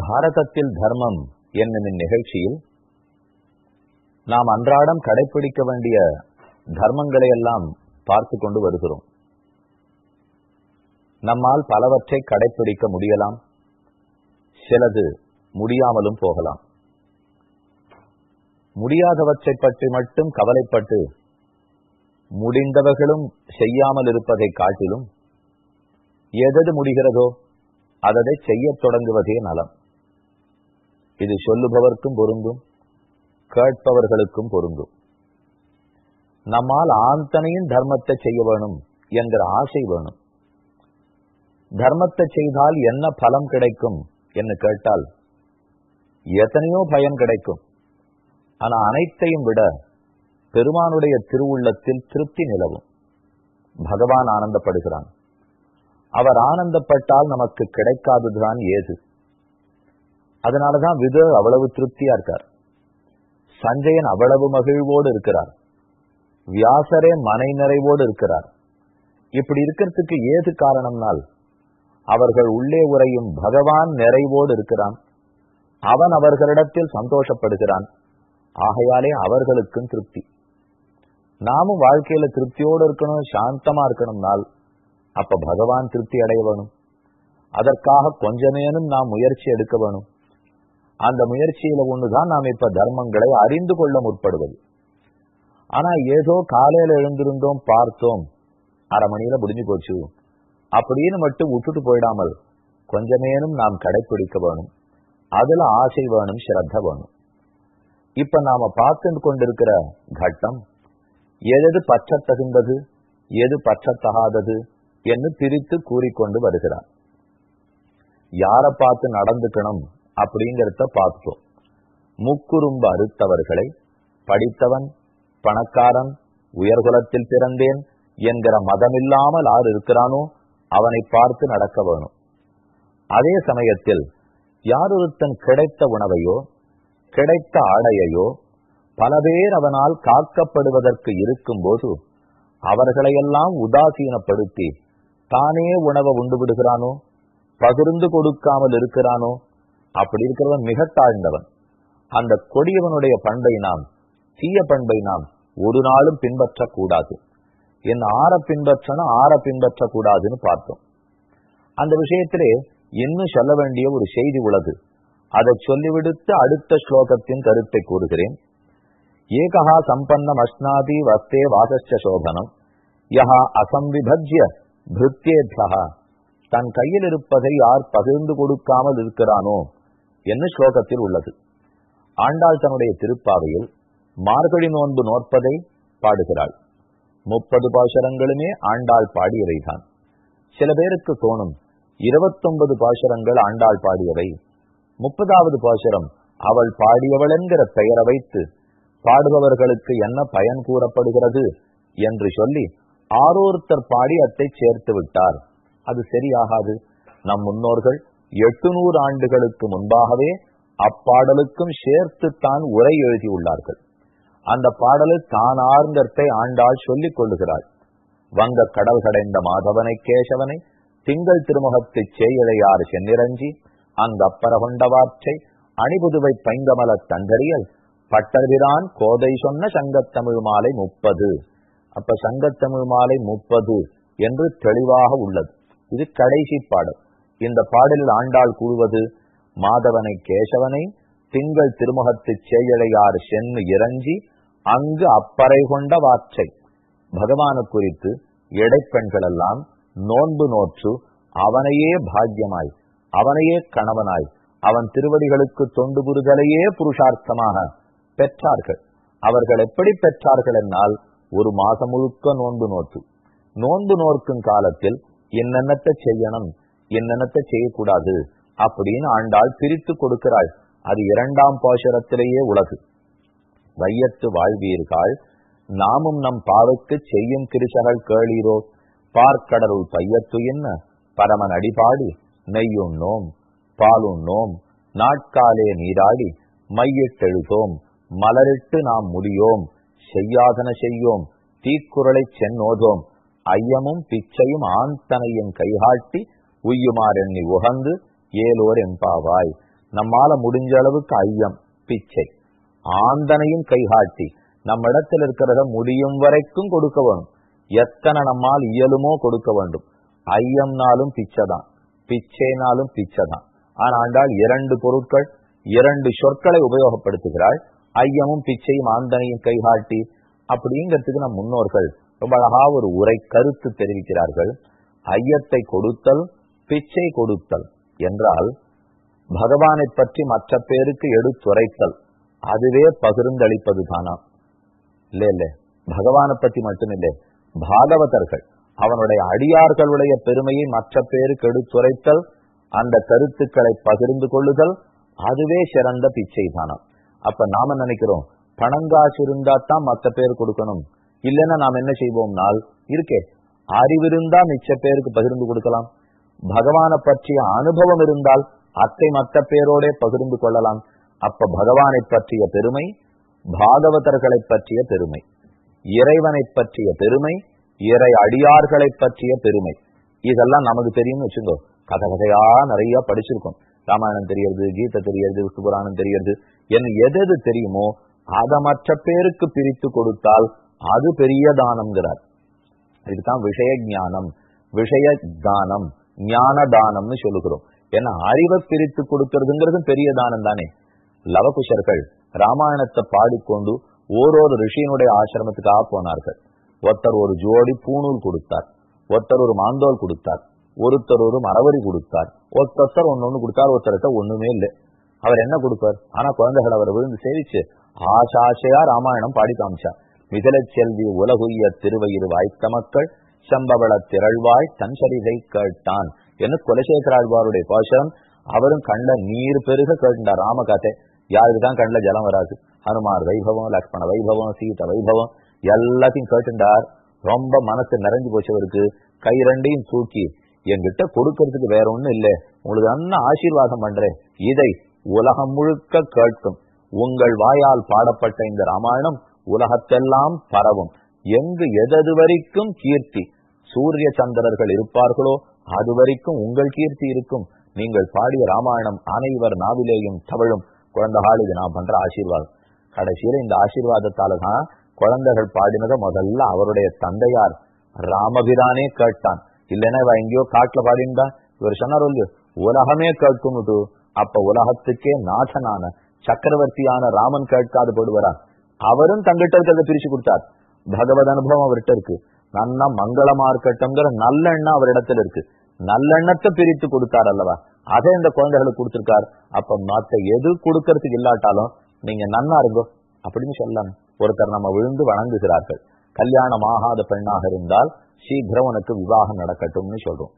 பாரதத்தில் தர்மம் என்னும் இந்நிகழ்ச்சியில் நாம் அன்றாடம் கடைபிடிக்க வேண்டிய தர்மங்களை எல்லாம் பார்த்து கொண்டு வருகிறோம். நம்மால் பலவற்றை கடைபிடிக்க முடியலாம். சிலது முடியாமலும் போகலாம். முடியாதவற்றை பற்றி மட்டும் கவலைப்பட்டு முடிந்தவர்களும் செய்யாமல் இருப்பதை காட்டிலும் எதது முடிகிறதோ அதனை செய்யத் தொடங்குவதே நலம். இது சொல்லுபவர்க்கும் பொருந்தும் கேட்பவர்களுக்கும் பொருந்தும். நம்மால் ஆந்தனையும் தர்மத்தை செய்ய வேணும் என்கிற ஆசை வேணும். தர்மத்தை செய்தால் என்ன பலம் கிடைக்கும் என்று கேட்டால் எத்தனையோ பயன் கிடைக்கும். ஆனா அனைத்தையும் விட பெருமானுடைய திருவுள்ளத்தில் திருப்தி நிலவும். பகவான் ஆனந்தப்படுகிறான். அவர் ஆனந்தப்பட்டால் நமக்கு கிடைக்காததுதான் ஏது? அதனாலதான் விது அவ்வளவு திருப்தியா இருக்கார். சஞ்சயன் அவ்வளவு மகிழ்வோடு இருக்கிறார். வியாசரே மனை நிறைவோடு இருக்கிறார். இப்படி இருக்கிறதுக்கு ஏது காரணம்னால் அவர்கள் உள்ளே உரையும் பகவான் நிறைவோடு இருக்கிறான். அவன் அவர்களிடத்தில் சந்தோஷப்படுகிறான். ஆகையாலே அவர்களுக்கும் திருப்தி. நாமும் வாழ்க்கையில திருப்தியோடு இருக்கணும் சாந்தமா இருக்கணும்னால் அப்ப பகவான் திருப்தி அடைய வேணும். அதற்காக கொஞ்சமேனும் நாம் முயற்சி எடுக்க வேணும். அந்த முயற்சியில ஒண்ணுதான் நாம் இப்ப தர்மங்களை அறிந்து கொள்ள முற்படுவது. ஆனா ஏதோ காலையில எழுந்திருந்தோம் பார்த்தோம் அரை மணியில முடிஞ்சு போச்சு. அப்படின்னு மட்டும் விட்டுட்டு போயிடாமல் கொஞ்சமேனும் நாம் கடைபிடிக்க வேணும். அதுல ஆசை வேணும் ஸ்ரத்த வேணும். இப்ப நாம பார்த்து கொண்டிருக்கிற கட்டம் எது பற்ற தகுந்தது எது பற்றத்தகாதது என்று பிரித்து கூறிக்கொண்டு வருகிறார். யாரை பார்த்து நடந்துக்கணும் அப்படிங்கிறத பார்த்தோம். முக்குறும்பு அறுத்தவர்களை படித்தவன் பணக்காரன் உயர்குலத்தில் பிறந்தேன் என்கிற மதமில்லாமல் யார் இருக்கிறானோ அவனை பார்த்து நடக்க வேணும். அதே சமயத்தில் யார் ஒருத்தன் கிடைத்த உணவையோ கிடைத்த ஆடையையோ பல பேர் அவனால் காக்கப்படுவதற்கு இருக்கும் போது அவர்களையெல்லாம் உதாசீனப்படுத்தி தானே உணவை உண்டு விடுகிறானோ பகிர்ந்து கொடுக்காமல் இருக்கிறானோ அப்படி இருக்கிறவன் மிக தாழ்ந்தவன். அந்த கொடியவனுடைய பண்பை நாம் தீய பண்பை நாம் ஒரு நாளும் பின்பற்றக்கூடாது. என்ன ஆற பின்பற்றணும் ஆற பின்பற்றக்கூடாதுன்னு பார்த்தோம். அந்த விஷயத்திலே இன்னும் சொல்ல வேண்டிய ஒரு செய்தி உள்ளது. அதை சொல்லிவிடுத்து அடுத்த ஸ்லோகத்தின் கருத்தை கூறுகிறேன். ஏகா சம்பன்னம் அஸ்னாதி வஸ்தே வாசஸ்ட சோபனம். யஹா அசம்பிபஜ்ய பிருத்தியேத்யா தன் கையில் இருப்பதை யார் பகிர்ந்து கொடுக்காமல் இருக்கிறானோ? என்ன ஸ்லோகத்தில் உள்ளது ஆண்டாள் தன்னுடைய திருப்பாவையில் மார்கழி நோன்பு நோற்பதை பாடுகிறாள் முப்பது பாசுரங்களுமே ஆண்டாள் பாடியவைதான் சில பேருக்கு தோணும் இருபத்தொன்பது பாசுரங்கள் ஆண்டாள் பாடியவை முப்பதாவது பாசுரம் அவள் பாடியவள் என்கிற பெயரை வைத்து பாடுபவர்களுக்கு என்ன பயன் கூறப்படுகிறது என்று சொல்லி ஆரோருத்தர் பாடி அத்தை சேர்த்து விட்டார் அது சரியாகாது நம் முன்னோர்கள் எட்டுநூறு ஆண்டுகளுக்கு முன்பாகவே அப்பாடலுக்கும் சேர்த்துத்தான் உரை எழுதியுள்ளார்கள். அந்த பாடலு தான் ஆர்ந்தத்தை ஆண்டாள் சொல்லிக் கொள்ளுகிறாள். வங்க கடல் கடைந்த மாதவனை கேசவனை திங்கள் திருமுகத்து செய்யழையாறு சென்னிரஞ்சி அங்கப்பர வார்த்தை அணிபுதுவை பைங்கமல தந்தரியல் பட்டர்பிரான் கோதை சொன்ன சங்கத்தமிழ் மாலை முப்பது. அப்ப சங்கத்தமிழ் மாலை முப்பது என்று தெளிவாக உள்ளது. இது கடைசி பாடல். இந்த பாடலில் ஆண்டாள் கூறுவது மாதவனை கேசவனை திங்கள் திருமுகத்து செய்யழையாறு சென்னு இறஞ்சி அங்கு அப்பறை கொண்ட வாற்றை. பகவானு குறித்து எடைப்பெண்கள் எல்லாம் நோன்பு நோற்று அவனையே பாக்கியமாய் அவனையே கணவனாய் அவன் திருவடிகளுக்கு தொண்டு புரிதலையே புருஷார்த்தமாக பெற்றார்கள். அவர்கள் எப்படி பெற்றார்கள் என்னால் ஒரு மாசம் முழுக்க நோன்பு நோற்று. நோன்பு நோர்க்கும் காலத்தில் என்னென்னத்தை செய்யணும்? என்னென்னத்தை செய்யக்கூடாது அப்படின்னு ஆண்டாள் பிரித்து கொடுக்கிறாள். அது இரண்டாம் பாசுரத்திலேயே உலகு. வையத்து வாழ்வீர்கள் நாமும் நம் பாவுக்கு செய்யும் கிருஷகள் கேளீரோ? பார்க்கடருள் பையத்து என்ன? பரமன் அடிபாடி நெய்யுண்ணோம் பாலுண்ணோம் நாட்காலே நீராடி மையிட்டெழுதோம் மலரிட்டு நாம் முடியோம் செய்யாதன செய்யோம் தீக்குறளை சென்னோதோம் ஐயமும் பிச்சையும் ஆந்தனையும் கைகாட்டி உய்யுமாறெண்ணி உகந்து ஏலோர் எம்பாவாய் நம்மால முடிஞ்ச அளவுக்கு ஐயம் பிச்சை. ஆந்தனையும் கைகாட்டி நம்ம இடத்துல இருக்கிறத முடியும் வரைக்கும் கொடுக்க வேணும். எத்தனை நம்மால் இயலுமோ கொடுக்க வேண்டும். ஐயம்னாலும் பிச்சைதான் பிச்சைனாலும் பிச்சைதான் ஆனாண்டால் இரண்டு பொருட்கள் இரண்டு சொற்களை உபயோகப்படுத்துகிறாள். ஐயமும் பிச்சையும் ஆந்தனையும் கைகாட்டி அப்படிங்கிறதுக்கு நம் முன்னோர்கள் ரொம்ப அழகா ஒரு உரை கருத்து தெரிவிக்கிறார்கள். ஐயத்தை கொடுத்தல் பிச்சை கொடுத்தல் என்றால் பகவானை பற்றி மற்ற பேருக்கு எடுத்துரைத்தல். அதுவே பகிர்ந்தளிப்பது தானா? இல்ல இல்ல. பகவானை பத்தி மட்டுமில்லை. பாகவதர்கள் அவனுடைய அடியார்களுடைய பெருமையை மற்ற பேருக்கு எடுத்துரைத்தல் அந்த கருத்துக்களை பகிர்ந்து கொள்ளுதல் அதுவே சிறந்த பிச்சை தானம் அப்ப நாம நினைக்கிறோம் பணங்காசு இருந்தா தான் மற்ற பேர் கொடுக்கணும். இல்லைன்னா நாம் என்ன செய்வோம்னால் இருக்கே அறிவிருந்தா மிச்ச பேருக்கு பகிர்ந்து கொடுக்கலாம். பகவானை பற்றிய அனுபவம் இருந்தால் அத்தை மற்ற பேரோட பகிர்ந்து கொள்ளலாம். அப்ப பகவானை பற்றிய பெருமை பாகவதர்களை பற்றிய பெருமை இறைவனை பற்றிய பெருமை இறை அடியார்களை பற்றிய பெருமை. இதெல்லாம் நமக்கு தெரியும்னு வச்சுக்கோ கதை கதையா நிறைய படிச்சிருக்கோம். ராமாயணம் தெரியறது கீதை தெரியறது விஷ்ணு புராணம் தெரியறது. என் எது எது தெரியுமோ அதை மற்ற பேருக்கு பிரித்து கொடுத்தால் அது பெரிய தானம்ங்கிறார். இதுதான் விஷய ஞானம் விஷய தானம். ஞான தானம்னு சொல்லுகிறோம். ஏன்னா அறிவை பிரித்து கொடுக்கறதுங்கிறது பெரிய தானம் தானே. லவகுஷர்கள் ராமாயணத்தை பாடிக்கொண்டு ஓரொரு ரிஷியினுடைய ஆசிரமத்துக்காக போனார்கள். ஒருத்தர் ஒரு ஜோடி பூணூல் கொடுத்தார். ஒருத்தர் ஒரு மாந்தோல் கொடுத்தார். ஒருத்தர் ஒரு மரவரி கொடுத்தார். ஒருத்தர் ஒன்னு கொடுத்தார் ஒருத்தர்கிட்ட ஒண்ணுமே இல்லை. அவர் என்ன கொடுப்பார்? ஆனா குழந்தைகள் அவர் விழுந்து சேவிச்சு ஆசாசையா ராமாயணம் பாடி காமிச்சார். மிதல செல்வி உலகுய திருவயிறு வாய்த்த மக்கள் சம்பவள திரள்வாய் தன் சரிதை கேட்டான் என்று குலசேகராழ்வாருடைய கோஷம். அவரும் கண்ட நீர் பெருக கேட்டார். ராம கதை யாருக்குதான் கண்ணுல ஜலம் வராது? ஹனுமார் வைபவம் லக்ஷ்மண வைபவம் சீத வைபவம் எல்லாத்தையும் கேட்டுண்டார். ரொம்ப மனசு நிறைஞ்சு போச்சவருக்கு கை ரெண்டையும் தூக்கி என்கிட்ட கொடுக்கறதுக்கு வேற ஒண்ணும் இல்லை. உங்களுக்கு அண்ணா ஆசீர்வாதம் பண்றேன்? இதை உலகம் முழுக்க கேட்கும். உங்கள் வாயால் பாடப்பட்ட இந்த ராமாயணம் உலகத்தெல்லாம் பரவும். எங்கு எதது வரைக்கும் கீர்த்தி? சூரிய சந்திரர்கள் இருப்பார்களோ அது வரைக்கும் உங்கள் கீர்த்தி இருக்கும். நீங்கள் பாடிய ராமாயணம் அனைவர் நாவிலேயும் தவழும். குழந்தைகள் இது நான் பண்ற ஆசீர்வாதம். கடைசியில இந்த ஆசீர்வாதத்தால தான் குழந்தைகள் பாடினதை முதல்ல அவருடைய தந்தையார் ராமபிரானே கேட்டான். இல்லைன்னா இவ எங்கேயோ காட்டுல பாடிண்டா இவர் சொன்னார் உலகமே கேட்கும்னுட்டு அப்ப உலகத்துக்கே நாசனான சக்கரவர்த்தியான ராமன் கேட்காது போடுவாரா அவரும் தங்கிட்ட இருக்கிறத பிரிச்சு கொடுத்தார். பகவத் அனுபவம் அவர்கிட்ட இருக்கு. நன்னா மங்களமா இருக்கட்டும்ங்கிற நல்லெண்ணம் அவரிடத்துல இருக்கு. நல்லெண்ணத்தை பிரித்து கொடுத்தார் அல்லவா? அதை இந்த குழந்தைகளுக்கு கொடுத்திருக்கார். அப்ப மத்த எது கொடுக்கறதுக்கு இல்லாட்டாலும் நீங்க நன்னா இருங்கோ அப்படின்னு சொல்லலாம். ஒருத்தர் நம்ம விழுந்து வணங்குகிறார்கள். கல்யாணம் ஆகாத பெண்ணாக இருந்தால் சீக்கிரம் உனக்கு விவாகம் நடக்கட்டும்னு சொல்றோம்.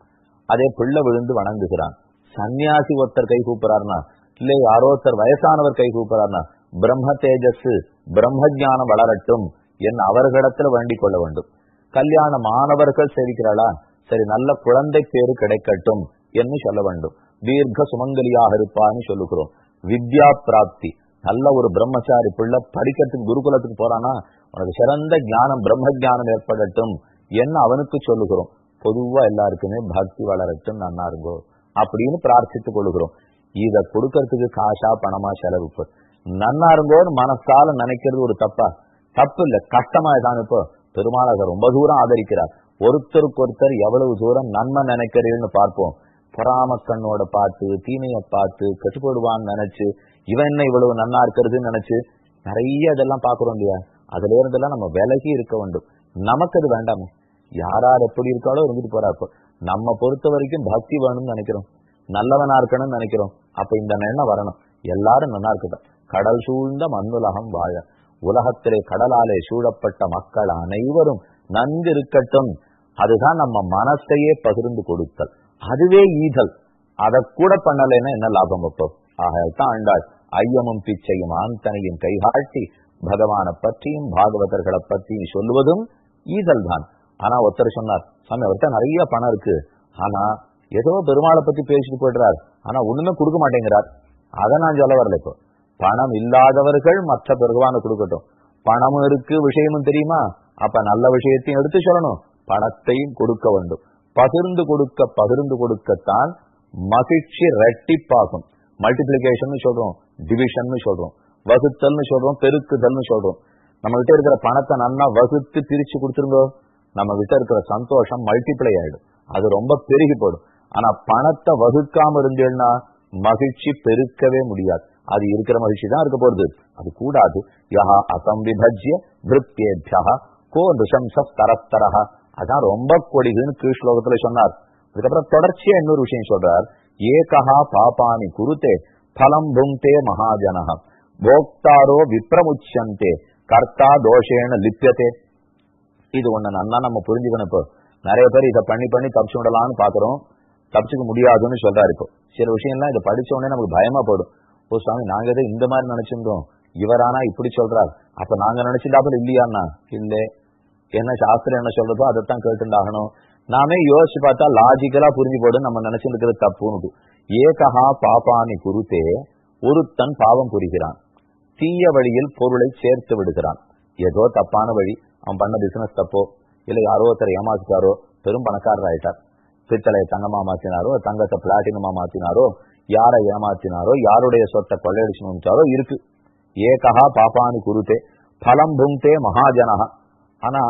அதே பிள்ளை விழுந்து வணங்குகிறான். சன்னியாசி ஒருத்தர் கை கூப்பிறாருனா இல்லை யாரோ ஒருத்தர் வயசானவர் கை கூப்பிறாருனா பிரம்ம தேஜஸ் பிரம்ம ஜானம் வளரட்டும். என் அவர்களிடத்துல வேண்டிக் கொள்ள வேண்டும். கல்யாண மாணவர்கள் சேவிக்கிறாளா? சரி நல்ல குழந்தை பேரு கிடைக்கட்டும் என்று சொல்ல வேண்டும். தீர்க்க சுமங்கலியாக இருப்பான்னு சொல்லுகிறோம். வித்யா பிராப்தி. நல்ல ஒரு பிரம்மச்சாரி பிள்ளை படிக்கிறதுக்கு குருகுலத்துக்கு போறானா? உனக்கு சிறந்த ஞானம் பிரம்ம ஜானம் ஏற்படட்டும் என்ன அவனுக்கு சொல்லுகிறோம். பொதுவா எல்லாருக்குமே பக்தி வளரட்டும் நன்னா இருங்கோ அப்படின்னு பிரார்த்தித்துக் கொள்ளுகிறோம். இத கொடுக்கறதுக்கு காசா பணமா செலவு. நன்னா இருங்கோன்னு மனசால நினைக்கிறது ஒரு தப்பா? தப்பு இல்ல கஷ்டமா தான் இப்போ. பெருமாள் ரொம்ப தூரம் ஆதரிக்கிறார். ஒருத்தருக்கு ஒருத்தர் எவ்வளவு தூரம் நன்மை நினைக்கிறீன்னு பார்ப்போம். பொறாம கண்ணோட பார்த்து தீமையை பார்த்து கட்டுப்படுவான்னு நினைச்சு இவன் என்ன இவ்வளவு நன்னா இருக்கிறதுன்னு நினைச்சு நிறைய இதெல்லாம் பாக்குறோம் இல்லையா? அதுல இருந்தெல்லாம் நம்ம விலகி இருக்க வேண்டும். நமக்கு அது வேண்டாமே. யாரார் எப்படி இருக்காளோ இருந்துட்டு போறாப்போ நம்ம பொறுத்த வரைக்கும் பக்தி வேணும்னு நினைக்கிறோம். நல்லவனா இருக்கணும்னு நினைக்கிறோம். அப்ப இந்த எண்ணம் வரணும். எல்லாரும் நல்லா இருக்கட்டும். கடல் சூழ்ந்த மண்ணுலகம் வாழ. உலகத்திலே கடலாலே சூழப்பட்ட மக்கள் அனைவரும் நன்கு இருக்கட்டும் அதுதான் நம்ம மனசையே பகிர்ந்து கொடுத்தல். அதுவே ஈதல். அதை கூட பண்ணலைன்னா என்ன லாபம் அப்போ? ஆகத்தான் ஆண்டாள் ஐயமும் பிச்சையும் ஆந்தனையும் கைகாட்டி பகவானை பற்றியும் பாகவதர்களை பற்றியும் சொல்லுவதும் ஈதல் தான் ஆனா ஒருத்தர் சொன்னார் சாமி அவர்கிட்ட நிறைய பணம் இருக்கு. ஆனா ஏதோ பெருமாளை பத்தி பேசிட்டு போயிடுறார். ஆனா ஒண்ணுமே கொடுக்க மாட்டேங்கிறார். அதை நான் சொல்ல வரல இப்போ. பணம் இல்லாதவர்கள் மற்ற பெருவான கொடுக்கட்டும். பணமும் இருக்கு விஷயமும் தெரியுமா? அப்ப நல்ல விஷயத்தையும் எடுத்து சொல்லணும். பணத்தையும் கொடுக்க வேண்டும். பகிர்ந்து கொடுக்க பகிர்ந்து கொடுக்கத்தான் மகிழ்ச்சி ரெட்டிப்பாகும் மல்டிபிளிகேஷன் சொல்றோம் டிவிஷன் சொல்றோம் வகுத்தல்னு சொல்றோம் பெருக்குதல்னு சொல்றோம். நம்ம கிட்ட இருக்கிற பணத்தை நல்லா வகுத்து பிரிச்சு கொடுத்துருந்தோம் நம்ம கிட்ட இருக்கிற சந்தோஷம் மல்டிப்ளை ஆயிடும். அது ரொம்ப பெருகி போடும். ஆனா பணத்தை வகுக்காம இருந்தேன்னா மகிழ்ச்சி பெருக்கவே முடியாது. அது இருக்கிற மகிழ்ச்சி தான் இருக்க போறது அது கூடாது யஹா அசம்பிபஜ்ய விருத்தியேபியா கோ நிசம்ச தரஸ்தரஹா அதான் ரொம்ப கொடிதுன்னு கீழ் ஸ்லோகத்துல சொன்னார் அதுக்கப்புறம் தொடர்ச்சியா இன்னொரு விஷயம் சொல்றார் ஏகஹா பாபானி குருத்தே பலம் புங்கே மகாஜனஹ போக்தாரோ விப்ரமுச்சந்தே கர்த்தா தோஷேன லிப்பியத்தே இது ஒண்ணு நன்னா நம்ம புரிஞ்சுக்கணும் இப்போ நிறைய பேர் இதை பண்ணி பண்ணி தப்பிச்சு விடலாம்னு பாக்குறோம் தப்பிச்சுக்க முடியாதுன்னு சொல்றாரு இப்போ சில விஷயம்லாம் இதை படிச்ச உடனே நமக்கு பயமா போடும் ஓ சுவாமி நாங்க எதை இந்த மாதிரி நினைச்சிருந்தோம். இவரானா இப்படி சொல்றார். அப்ப நாங்க நினைச்சிருந்தாப்புல இல்லையாண்ணா? இல்ல. என்ன சாஸ்திரம் என்ன சொல்றதோ அதைத்தான் கேட்டுண்டாகணும். நாமே யோசிச்சு பார்த்தா லாஜிக்கலா புரிஞ்சு போடும் நம்ம நினைச்சிருக்கிறது தப்புன்னு ஏகஹா பாப்பானி குருத்தே ஒருத்தன் பாவம் புரிகிறான். தீய வழியில் பொருளை சேர்த்து விடுகிறான். ஏதோ தப்பான வழி. அவன் பண்ண பிசினஸ் தப்போ? இல்ல யாரோ ஒருத்தர் ஏமாத்திட்டாரோ? பெரும் பணக்காரர் ஆயிட்டார் பித்தளை தங்கமா மாத்தினாரோ? தங்கத்தை பிளாட்டினமா மாத்தினாரோ? யாரை ஏமாத்தினாரோ யாருடைய சொத்தை கொள்ளையடிச்சுட்டாரோ இருக்கு. ஏகஹா பாப்பானி குருத்தே பலம் புங்கே மகாஜனஹா. ஆனா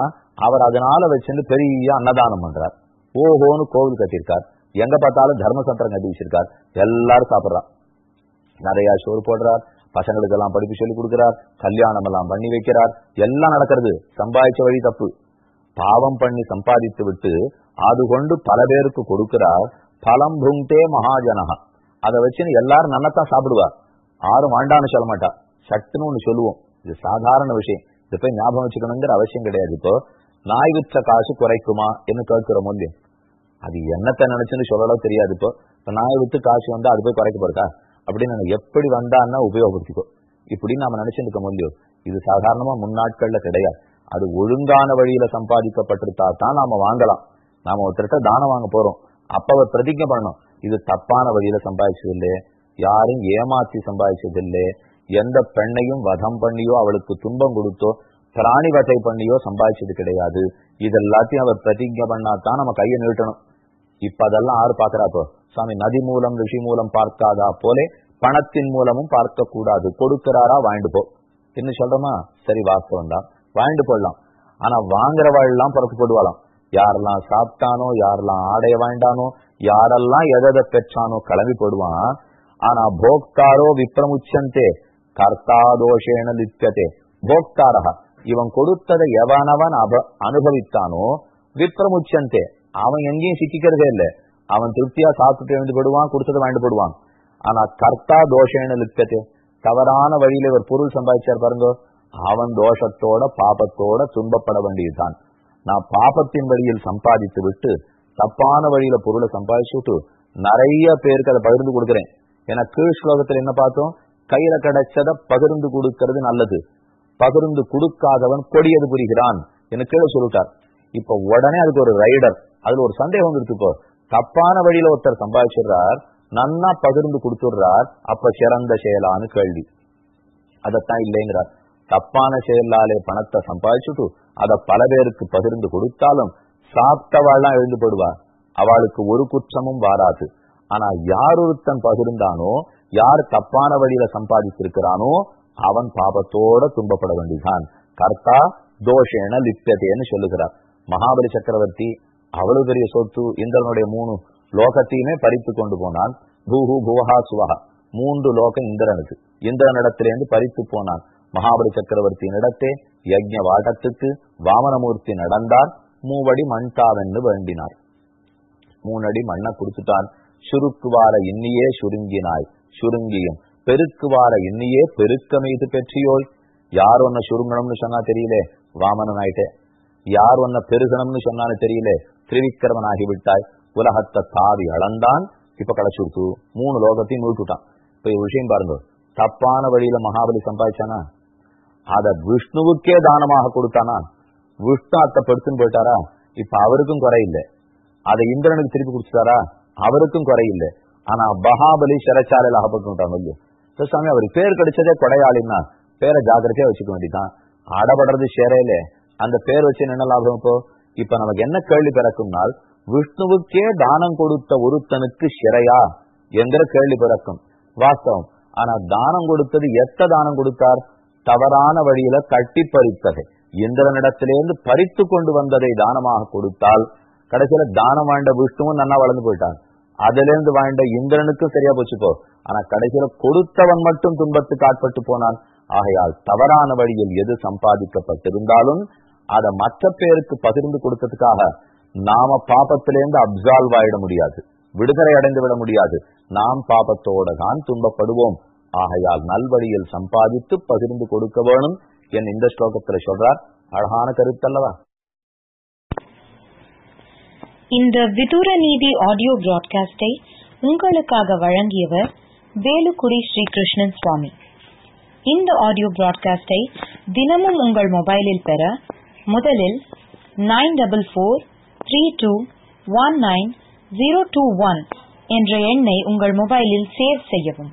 அவர் அதனால வச்சுட்டு பெரிய அன்னதானம் பண்றார். ஓஹோன்னு கோவில் கட்டியிருக்கார். எங்க பார்த்தாலும் தர்மசத்திரம் கட்டி வச்சிருக்கார். எல்லாரும் சாப்பிடுறார் நிறைய சோறு போடுறார் பசங்களுக்கு எல்லாம் படிப்பு சொல்லி கொடுக்கிறார் கல்யாணம் எல்லாம் பண்ணி வைக்கிறார். எல்லாம் நடக்கிறது. சம்பாதிச்ச வழி தப்பு. பாவம் பண்ணி சம்பாதித்து விட்டு அது கொண்டு பல பேருக்கு கொடுக்கிறார். பலம் புங்கே மகாஜனகா அதை வச்சுன்னு எல்லாரும் நன்னத்தான் சாப்பிடுவா. ஆறும் வாண்டான்னு சொல்ல மாட்டா. சட்டுன்னு ஒண்ணு சொல்லுவோம். இது சாதாரண விஷயம். இது போய் ஞாபகம் வச்சுக்கணுங்கிற அவசியம் கிடையாது. இப்போ நாய் விற்ற காசு குறைக்குமா என்று கேட்கிற மூல்யம் அது என்னத்தை நினைச்சுன்னு சொல்லலாம் தெரியாது. இப்போ நாய் வித்து காசு வந்தா அது போய் குறைக்க போறதா? அப்படின்னு எப்படி வந்தான்னா உபயோகப்படுத்திக்கோ. இப்படி நாம நினைச்சிருக்க முடியும் இது சாதாரணமா முன்னாட்கள்ல கிடையாது. அது ஒழுங்கான வழியில சம்பாதிக்கப்பட்டிருத்தா தான் நாம வாங்கலாம். நாம ஒருத்தர்கிட்ட தானம் வாங்க போறோம். அப்ப அவர் பிரதிஜை பண்ணணும். இது தப்பான வழியில சம்பாதிச்சதில்லை. யாரும் ஏமாத்தி சம்பாதிச்சதில்லை. எந்த பெண்ணையும் வதம் பண்ணியோ அவளுக்கு துன்பம் கொடுத்தோ பிராணி வசை பண்ணியோ சம்பாதிச்சது கிடையாது. இது எல்லாத்தையும் அவர் பிரதிஜை பண்ணாதான் நம்ம கையை நீட்டணும். இப்ப அதெல்லாம் ஆறு பாக்குறாப்போ சாமி நதி மூலம் ரிஷி மூலம் பார்க்காதா போலே பணத்தின் மூலமும் பார்க்க கூடாது கொடுக்கிறாரா வாங்கிட்டு போ. என்ன சொல்றோமா? சரி வாஸ்தவம் தான் வாங்கிட்டு போடலாம் ஆனா வாங்குறவாள் எல்லாம் புறத்து போடுவாளாம் யாரெல்லாம் சாப்பிட்டானோ யாரெல்லாம் ஆடைய வாண்டானோ யாரெல்லாம் எதை பெற்றானோ கிளம்பி போடுவான். ஆனா போக்தாரோ விப்ரமுச்சந்தே கர்த்தாதோஷேன லிப்யதே போக்தாரா இவன் கொடுத்ததை எவனவன் அப அனுபவித்தானோ விப்ரமுச்சந்தே. அவன் எங்கேயும் சிக்கிக்கிறதே இல்லை. அவன் திருப்தியா சாப்பிட்டு எழுந்து போடுவான் கொடுத்ததை வாங்கிட்டு போடுவான். ஆனா கர்த்தா தோஷேன லிப்யதே தவறான வழியில ஒரு பொருள் சம்பாதிச்சார் பாருங்க. அவன் தோஷத்தோட பாபத்தோட துன்பப்பட வேண்டியதுதான். நான் பாபத்தின் வழியில் சம்பாதித்து விட்டு தப்பான வழியில பொருளை சம்பாதிச்சு விட்டு நிறைய பேருக்கு அதை பகிர்ந்து கொடுக்குறேன். ஏன்னா கீழ் ஸ்லோகத்துல என்ன பார்த்தோம்? கையில கிடைச்சத பகிர்ந்து கொடுக்கிறது நல்லது. பகிர்ந்து கொடுக்காதவன் கொடியது புரிகிறான் என்று கீழே சொல்லிட்டார். இப்ப உடனே அதுக்கு ஒரு ரைடர் அதுல ஒரு சந்தேகம் வந்துருக்கு இப்போ. தப்பான வழியில ஒருத்தர் சம்பாதிச்சிடுறார் நன்னா பகிர்ந்து கொடுத்துடுறார் அப்ப சிறந்த செயலான்னு கேள்வி. அதத்தான் இல்லைங்கிறார். தப்பான செயலாலே பணத்தை சம்பாதிச்சுட்டு அதை பல பேருக்கு பகிர்ந்து கொடுத்தாலும் சாப்பிட்டவாள்லாம் எழுந்து போடுவார் அவளுக்கு ஒரு குற்றமும் வாராது. ஆனா யார் ஒருத்தன் பகிர்ந்தானோ யார் தப்பான வழியில சம்பாதிச்சிருக்கிறானோ அவன் பாபத்தோட துன்பப்பட வேண்டிதான் கர்த்தா தோஷேன லிப்யதேன்னு சொல்லுகிறார். மகாபலி சக்கரவர்த்தி அவ்வளவு பெரிய சொத்து இந்திரனுடைய மூணு லோகத்தையுமே பறித்து கொண்டு போனான். பூஹு புவஹா சுவஹா. மூன்று லோகம் இந்திரனுக்கு. இந்திரனிடத்திலிருந்து பறித்து போனான். மகாபலி சக்கரவர்த்தியின் இடத்தே யஜ்ய வாட்டத்துக்கு வாமனமூர்த்தி நடந்தார். மூவடி மண்தாவென்று வேண்டினார். மூணடி மண்ணை குடுத்துட்டான் சுருக்குவார இன்னியே சுருங்கினாய். சுருங்கியும் பெருக்குவார இன்னியே பெருக்க மீது பெற்றியோய். யார் ஒன்ன சுருங்கணும்னு சொன்னா தெரியல வாமனன் ஆயிட்டே யார் ஒன்ன பெருகணும்னு சொன்னான்னு தெரியல திரிவிக்கிரமன் ஆகிவிட்டாய் உலகத்தை தாவி அளந்தான். இப்ப கிடைச்சுடுத்து மூணு லோகத்தையும் நூட்டுட்டான் இப்ப விஷயம் பாருங்க. தப்பான வழியில மகாபலி சம்பாதிச்சானா? அத விஷ்ணுவுக்கே தானமாக கொடுத்தானா? விஷ்ணு அத்தை படுத்துன்னு போயிட்டாரா? இப்ப அவருக்கும் குறையில்லை. அதை இந்திரனுக்கு திருப்பி கொடுத்துட்டாரா? அவருக்கும் குறையில்லை. ஆனா மகாபலி சிறைச்சாலையில் அகப்பட்டு இல்லையோ சாமி அவருக்கு பேர் கிடைச்சதே கொடையாளின்னா பேரை ஜாக்கிரதையா வச்சுக்க வேண்டிதான் அடபடுறது சேரையில. அந்த பேர் வச்சு என்ன லாபம் இப்போ? இப்ப நமக்கு என்ன கேள்வி பிறக்கும்னால் விஷ்ணுவுக்கே தானம் கொடுத்த ஒருத்தனுக்கு சிறையா என்கிற கேள்வி பிறக்கும். வாஸ்தவம். ஆனா தானம் கொடுத்தது எத்த தானம் கொடுத்தார்? தவறான வழியில கட்டி பறித்ததை இந்திரனிடத்திலேருந்து பறித்து கொண்டு வந்ததை தானமாக கொடுத்தால் கடைசியில தானம் வாழ்ந்த விஷ்ணுவும் நன்னா வளர்ந்து போயிட்டான். அதுல இருந்து வாழ்ந்த இந்திரனுக்கும் சரியா போச்சுக்கோ ஆனா கடைசியில கொடுத்தவன் மட்டும் துன்பத்துக்கு ஆட்பட்டு போனான். ஆகையால் தவறான வழியில் எது சம்பாதிக்கப்பட்டிருந்தாலும் அதை மற்ற பேருக்கு பகிர்ந்து கொடுத்ததுக்காக நாம பாபத்திலேருந்து அப்சால்வ் ஆயிட முடியாது. விடுதலை அடைந்து விட முடியாது. நாம் பாபத்தோட தான் துன்பப்படுவோம். ஆகையால் நல்வழியில் சம்பாதித்து பகிர்ந்து கொடுக்க வேணும் என் இந்த ஸ்லோகத்துல சொல்றார். அழகான கருத்தல்லவா? இந்த விதுர நீதி ஆடியோ பிராட்காஸ்டை உங்களுக்காக வழங்கியவர் வேலுக்குடி ஸ்ரீகிருஷ்ணன் சுவாமி. இந்த ஆடியோ பிராட்காஸ்டை தினமும் உங்கள் மொபைலில் பெற முதலில் nine double four three two one nine zero two one என்ற எண்ணை உங்கள் மொபைலில் சேவ் செய்யவும்.